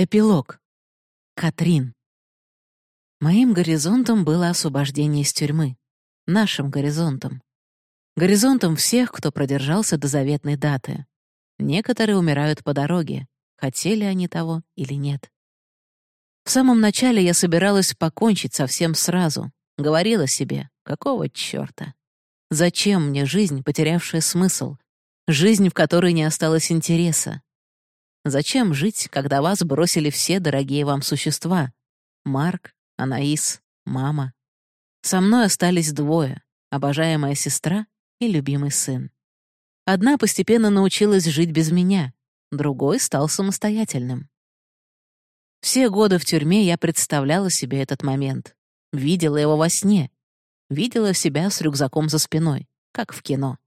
Эпилог. Катрин. Моим горизонтом было освобождение из тюрьмы. Нашим горизонтом. Горизонтом всех, кто продержался до заветной даты. Некоторые умирают по дороге, хотели они того или нет. В самом начале я собиралась покончить совсем сразу. Говорила себе, какого чёрта? Зачем мне жизнь, потерявшая смысл? Жизнь, в которой не осталось интереса? Зачем жить, когда вас бросили все дорогие вам существа? Марк, Анаис, мама. Со мной остались двое — обожаемая сестра и любимый сын. Одна постепенно научилась жить без меня, другой стал самостоятельным. Все годы в тюрьме я представляла себе этот момент. Видела его во сне. Видела себя с рюкзаком за спиной, как в кино.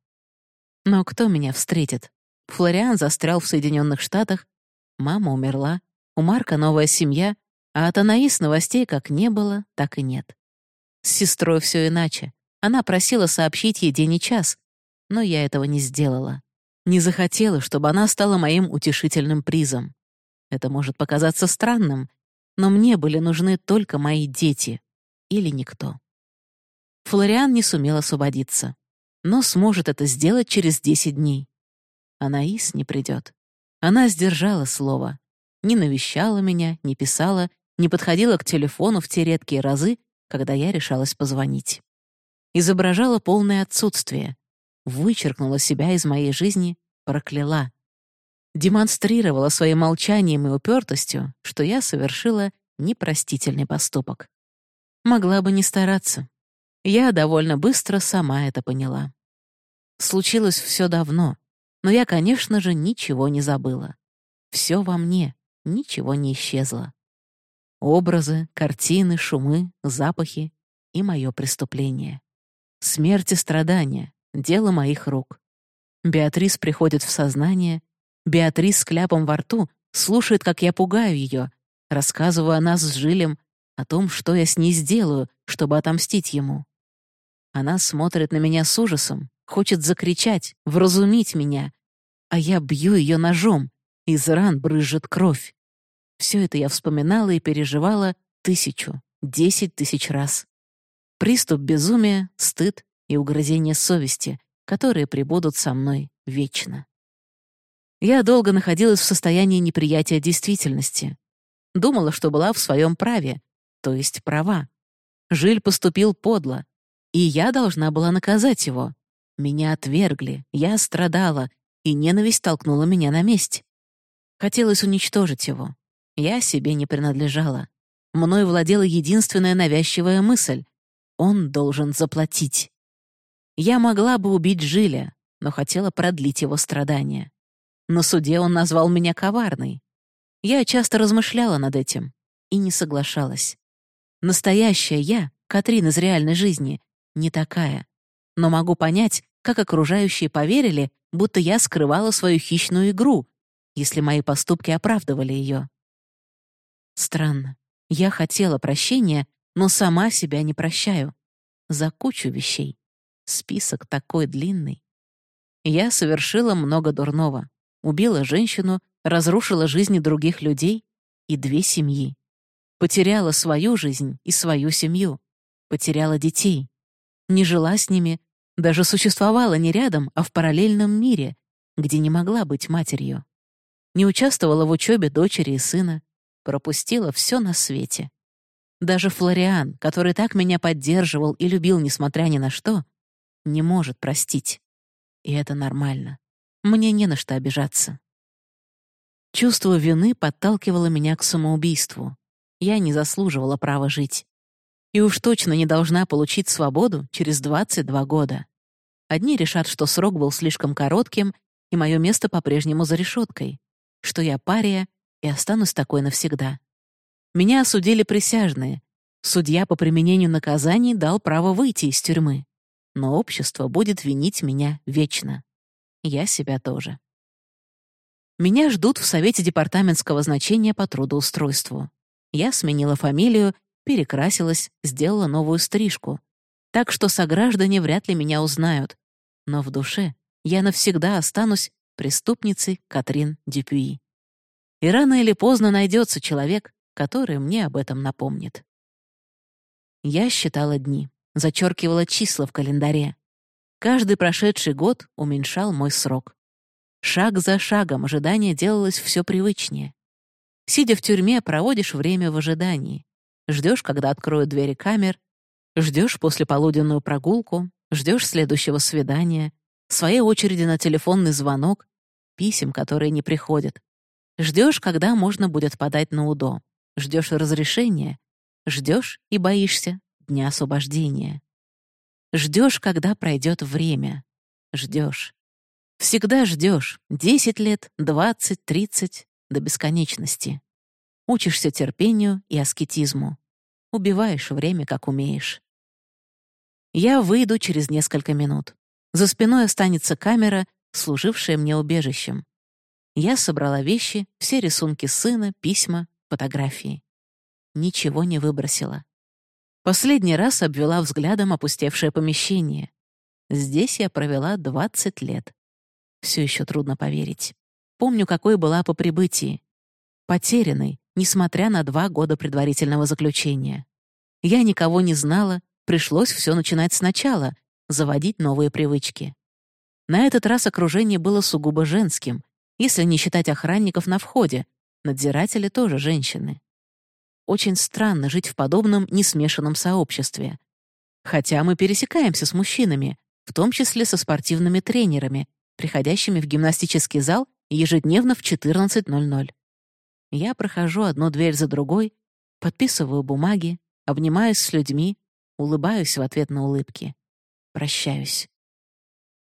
Но кто меня встретит? Флориан застрял в Соединенных Штатах, Мама умерла, у Марка новая семья, а от Анаис новостей как не было, так и нет. С сестрой все иначе. Она просила сообщить ей день и час, но я этого не сделала. Не захотела, чтобы она стала моим утешительным призом. Это может показаться странным, но мне были нужны только мои дети или никто. Флориан не сумел освободиться, но сможет это сделать через 10 дней. Анаис не придет. Она сдержала слово. Не навещала меня, не писала, не подходила к телефону в те редкие разы, когда я решалась позвонить. Изображала полное отсутствие. Вычеркнула себя из моей жизни, прокляла. Демонстрировала своим молчанием и упертостью, что я совершила непростительный поступок. Могла бы не стараться. Я довольно быстро сама это поняла. Случилось все давно, но я, конечно же, ничего не забыла. Все во мне, ничего не исчезло. Образы, картины, шумы, запахи и мое преступление. Смерть и страдания — дело моих рук. Беатрис приходит в сознание, Беатрис с кляпом во рту слушает, как я пугаю ее, рассказываю о нас с Жилем, о том, что я с ней сделаю, чтобы отомстить ему. Она смотрит на меня с ужасом, хочет закричать, вразумить меня, а я бью ее ножом, из ран брызжет кровь. Все это я вспоминала и переживала тысячу, десять тысяч раз. Приступ безумия, стыд и угрызение совести, которые прибудут со мной вечно. Я долго находилась в состоянии неприятия действительности. Думала, что была в своем праве, то есть права. Жиль поступил подло, и я должна была наказать его. Меня отвергли, я страдала, и ненависть толкнула меня на месть. Хотелось уничтожить его. Я себе не принадлежала. Мною владела единственная навязчивая мысль — он должен заплатить. Я могла бы убить Жиля, но хотела продлить его страдания. На суде он назвал меня коварной. Я часто размышляла над этим и не соглашалась. Настоящая я, Катрин из реальной жизни, не такая. Но могу понять, как окружающие поверили, будто я скрывала свою хищную игру, если мои поступки оправдывали ее. Странно. Я хотела прощения, но сама себя не прощаю. За кучу вещей. Список такой длинный. Я совершила много дурного. Убила женщину, разрушила жизни других людей и две семьи. Потеряла свою жизнь и свою семью. Потеряла детей. Не жила с ними, даже существовала не рядом, а в параллельном мире, где не могла быть матерью. Не участвовала в учебе дочери и сына, пропустила все на свете. Даже Флориан, который так меня поддерживал и любил, несмотря ни на что, не может простить. И это нормально. Мне не на что обижаться. Чувство вины подталкивало меня к самоубийству. Я не заслуживала права жить. И уж точно не должна получить свободу через 22 года. Одни решат, что срок был слишком коротким, и мое место по-прежнему за решеткой, что я пария и останусь такой навсегда. Меня осудили присяжные. Судья по применению наказаний дал право выйти из тюрьмы. Но общество будет винить меня вечно. Я себя тоже. Меня ждут в Совете департаментского значения по трудоустройству. Я сменила фамилию, перекрасилась, сделала новую стрижку. Так что сограждане вряд ли меня узнают, но в душе я навсегда останусь преступницей Катрин Дюпюи. И рано или поздно найдется человек, который мне об этом напомнит. Я считала дни, зачеркивала числа в календаре. Каждый прошедший год уменьшал мой срок. Шаг за шагом ожидание делалось все привычнее. Сидя в тюрьме, проводишь время в ожидании. Ждешь, когда откроют двери камер, ждешь послеполуденную прогулку, ждешь следующего свидания, своей очереди на телефонный звонок, писем, которые не приходят. Ждешь, когда можно будет подать на УДО. Ждешь разрешения. Ждешь и боишься дня освобождения. Ждешь, когда пройдет время. Ждешь. Всегда ждешь. Десять лет, двадцать, тридцать, до бесконечности. Учишься терпению и аскетизму. Убиваешь время, как умеешь. Я выйду через несколько минут. За спиной останется камера, служившая мне убежищем. Я собрала вещи, все рисунки сына, письма, фотографии. Ничего не выбросила. Последний раз обвела взглядом опустевшее помещение. Здесь я провела 20 лет. Все еще трудно поверить. Помню, какой была по прибытии. Потерянной, несмотря на два года предварительного заключения. Я никого не знала, пришлось все начинать сначала, заводить новые привычки. На этот раз окружение было сугубо женским, если не считать охранников на входе, надзиратели тоже женщины. Очень странно жить в подобном несмешанном сообществе. Хотя мы пересекаемся с мужчинами, в том числе со спортивными тренерами, приходящими в гимнастический зал ежедневно в 14.00. Я прохожу одну дверь за другой, подписываю бумаги, обнимаюсь с людьми, улыбаюсь в ответ на улыбки. Прощаюсь.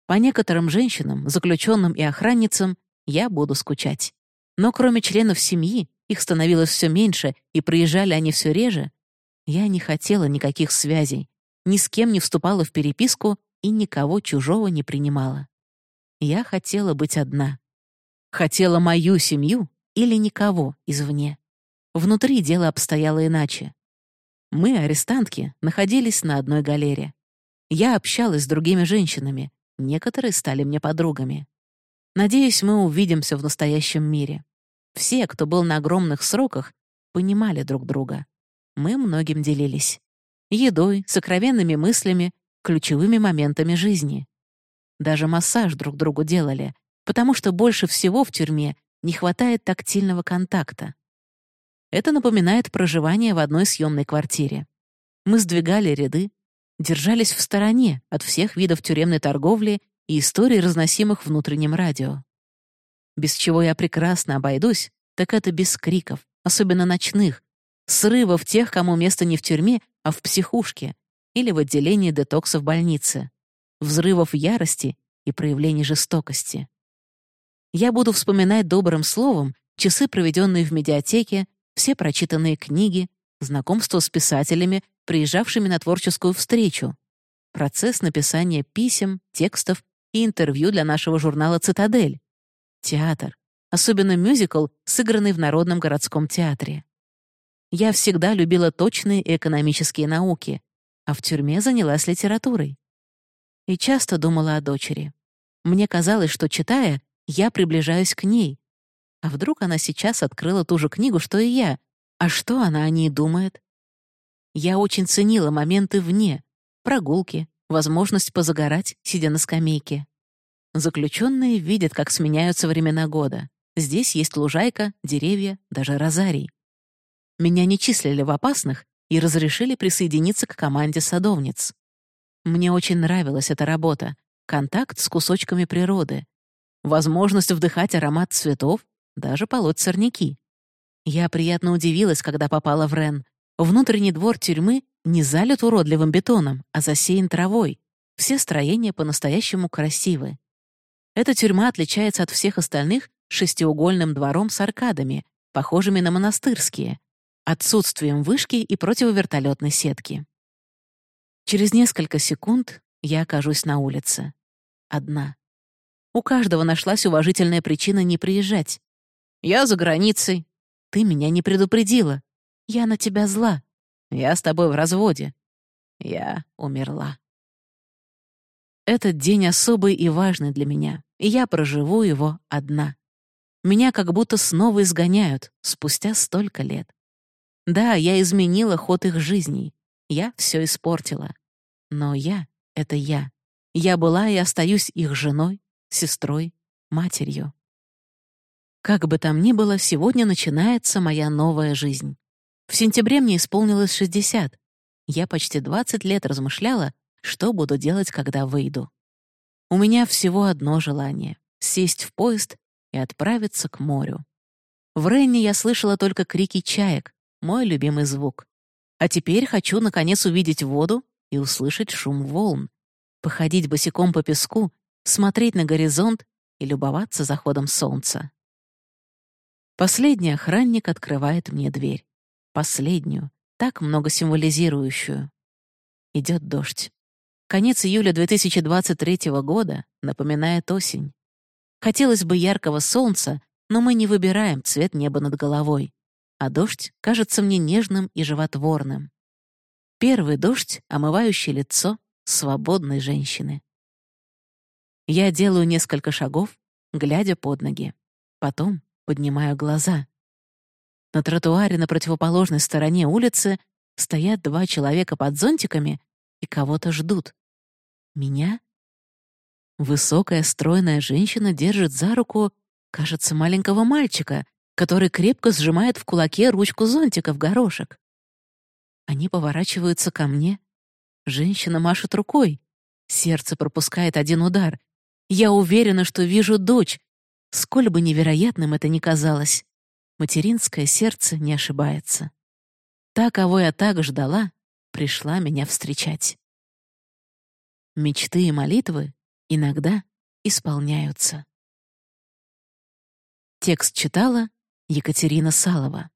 По некоторым женщинам, заключенным и охранницам, я буду скучать. Но кроме членов семьи, их становилось все меньше, и приезжали они все реже, я не хотела никаких связей, ни с кем не вступала в переписку и никого чужого не принимала. Я хотела быть одна. Хотела мою семью или никого извне. Внутри дело обстояло иначе. Мы, арестантки, находились на одной галере. Я общалась с другими женщинами, некоторые стали мне подругами. Надеюсь, мы увидимся в настоящем мире. Все, кто был на огромных сроках, понимали друг друга. Мы многим делились. Едой, сокровенными мыслями, ключевыми моментами жизни. Даже массаж друг другу делали, потому что больше всего в тюрьме не хватает тактильного контакта. Это напоминает проживание в одной съемной квартире. Мы сдвигали ряды, держались в стороне от всех видов тюремной торговли и историй, разносимых внутренним радио. Без чего я прекрасно обойдусь, так это без криков, особенно ночных, срывов тех, кому место не в тюрьме, а в психушке или в отделении детокса в больнице, взрывов ярости и проявлений жестокости. Я буду вспоминать добрым словом часы, проведенные в медиатеке, все прочитанные книги, знакомство с писателями, приезжавшими на творческую встречу, процесс написания писем, текстов и интервью для нашего журнала «Цитадель», театр, особенно мюзикл, сыгранный в Народном городском театре. Я всегда любила точные экономические науки, а в тюрьме занялась литературой. И часто думала о дочери. Мне казалось, что, читая, я приближаюсь к ней. А вдруг она сейчас открыла ту же книгу, что и я? А что она о ней думает? Я очень ценила моменты вне, прогулки, возможность позагорать, сидя на скамейке. Заключенные видят, как сменяются времена года. Здесь есть лужайка, деревья, даже розарий. Меня не числили в опасных и разрешили присоединиться к команде садовниц. Мне очень нравилась эта работа, контакт с кусочками природы, возможность вдыхать аромат цветов, даже полоть сорняки. Я приятно удивилась, когда попала в Рен. Внутренний двор тюрьмы не залит уродливым бетоном, а засеян травой. Все строения по-настоящему красивы. Эта тюрьма отличается от всех остальных шестиугольным двором с аркадами, похожими на монастырские, отсутствием вышки и противовертолетной сетки. Через несколько секунд я окажусь на улице. Одна. У каждого нашлась уважительная причина не приезжать. «Я за границей». «Ты меня не предупредила. Я на тебя зла. Я с тобой в разводе. Я умерла». Этот день особый и важный для меня, и я проживу его одна. Меня как будто снова изгоняют, спустя столько лет. Да, я изменила ход их жизней. Я все испортила. Но я — это я. Я была и остаюсь их женой, сестрой, матерью. Как бы там ни было, сегодня начинается моя новая жизнь. В сентябре мне исполнилось 60. Я почти 20 лет размышляла, что буду делать, когда выйду. У меня всего одно желание — сесть в поезд и отправиться к морю. В Ренне я слышала только крики чаек, мой любимый звук. А теперь хочу, наконец, увидеть воду и услышать шум волн, походить босиком по песку, смотреть на горизонт и любоваться заходом солнца. Последний охранник открывает мне дверь. Последнюю, так много символизирующую. Идет дождь. Конец июля 2023 года напоминает осень. Хотелось бы яркого солнца, но мы не выбираем цвет неба над головой, а дождь кажется мне нежным и животворным. Первый дождь, омывающий лицо свободной женщины. Я делаю несколько шагов, глядя под ноги. Потом поднимаю глаза. На тротуаре на противоположной стороне улицы стоят два человека под зонтиками и кого-то ждут. Меня? Высокая, стройная женщина держит за руку, кажется, маленького мальчика, который крепко сжимает в кулаке ручку зонтика в горошек. Они поворачиваются ко мне. Женщина машет рукой. Сердце пропускает один удар. Я уверена, что вижу дочь. Сколь бы невероятным это ни казалось, материнское сердце не ошибается. Та, кого я так ждала, пришла меня встречать. Мечты и молитвы иногда исполняются. Текст читала Екатерина Салова.